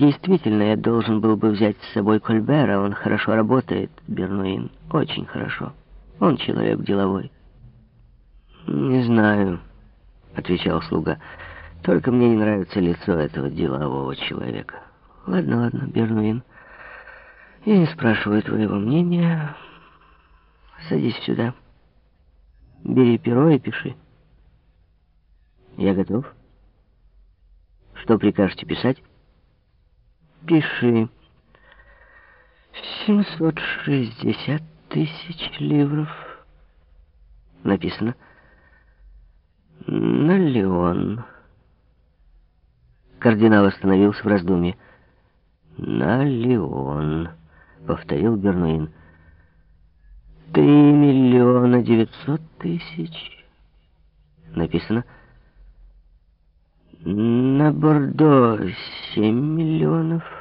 Действительно, я должен был бы взять с собой Кольбера. Он хорошо работает, Бернуин. Очень хорошо. Он человек деловой. «Не знаю», — отвечал слуга. «Только мне не нравится лицо этого делового человека». «Ладно, ладно, Бернуин. Я не спрашиваю твоего мнения. Садись сюда. Бери перо и пиши». «Я готов. Что прикажете писать?» «Пиши. 760 тысяч ливров». Написано. «На Леон». Кардинал остановился в раздумье. «На Леон», — повторил Бернуин. «Три миллиона девятьсот тысяч». Написано. «На Бордо семь миллионов».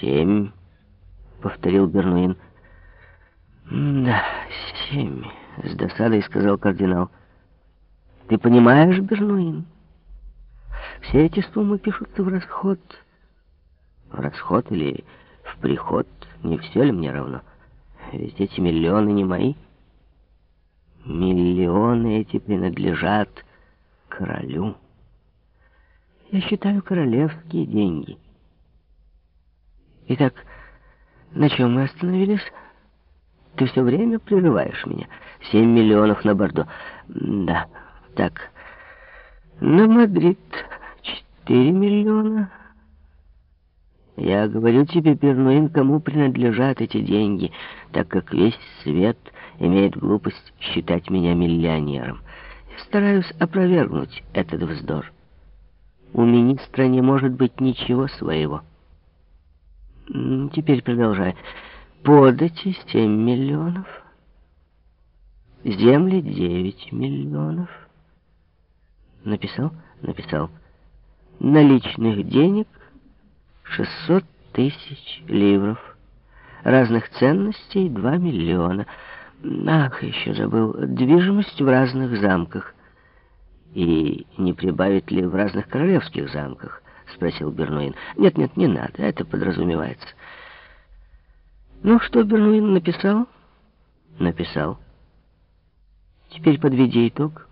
«Семь», — повторил Бернуин. «Да, семь», — с досадой сказал кардинал. «Ты понимаешь, Бернуин? Все эти суммы пишутся в расход». В расход или в приход, не все ли мне равно? Ведь эти миллионы не мои. Миллионы эти принадлежат королю. Я считаю королевские деньги. Итак, на чем мы остановились? Ты все время прерываешь меня. Семь миллионов на Бордо. Да, так. На Мадрид четыре миллиона. Я говорю тебе, Пернуин, кому принадлежат эти деньги, так как весь свет имеет глупость считать меня миллионером. Я стараюсь опровергнуть этот вздор. У министра не может быть ничего своего. Теперь продолжай. Подати семь миллионов. Земли девять миллионов. Написал? Написал. Наличных денег 600 тысяч ливров. Разных ценностей 2 миллиона. Ах, еще забыл. Движимость в разных замках. И не прибавить ли в разных королевских замках? Спросил Бернуин. Нет, нет, не надо, это подразумевается. Ну, что Бернуин написал? Написал. Теперь подведи итог.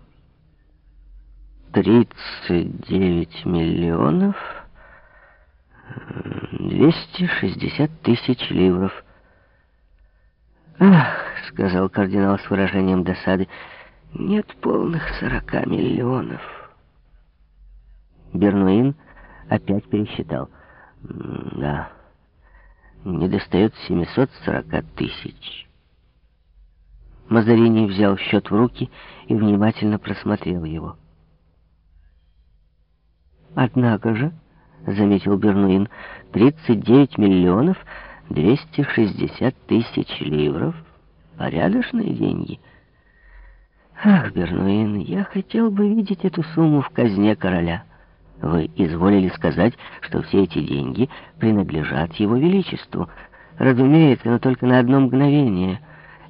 39 миллионов... 260 тысяч ливров. «Ах», — сказал кардинал с выражением досады, — «нет полных сорока миллионов». Бернуин опять пересчитал. «Да, не достает 740 тысяч». Мазарини взял счет в руки и внимательно просмотрел его. «Однако же...» — заметил Бернуин, — «39 миллионов 260 тысяч ливров. Порядочные деньги». «Ах, Бернуин, я хотел бы видеть эту сумму в казне короля. Вы изволили сказать, что все эти деньги принадлежат его величеству. Разумеется, но только на одно мгновение.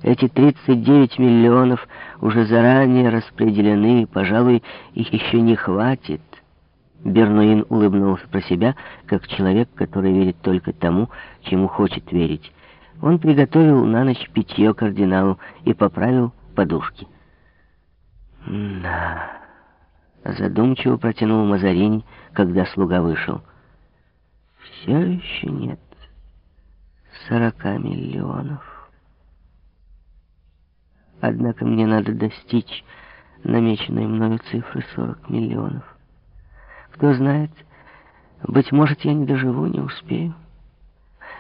Эти 39 миллионов уже заранее распределены, и, пожалуй, их еще не хватит». Бернуин улыбнулся про себя, как человек, который верит только тому, чему хочет верить. Он приготовил на ночь питье кардиналу и поправил подушки. «Да...» — задумчиво протянул Мазарини, когда слуга вышел. «Все еще нет сорока миллионов. Однако мне надо достичь намеченной мною цифры сорок миллионов». Кто знает, быть может, я не доживу, не успею.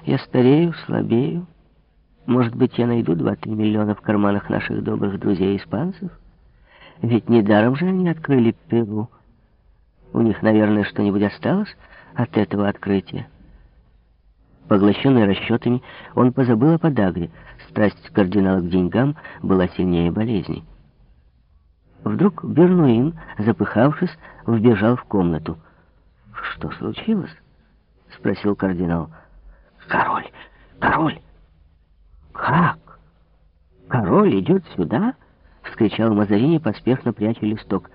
Я старею, слабею. Может быть, я найду два-три миллиона в карманах наших добрых друзей-испанцев? Ведь недаром же они открыли Перу. У них, наверное, что-нибудь осталось от этого открытия. Поглощенный расчетами, он позабыл о подагре. Страсть кардинала к деньгам была сильнее болезни. Вдруг Бернуин, запыхавшись, вбежал в комнату. «Что случилось?» — спросил кардинал. «Король! Король!» «Как? Король идет сюда?» — вскричал Мазарини, поспешно пряча листок.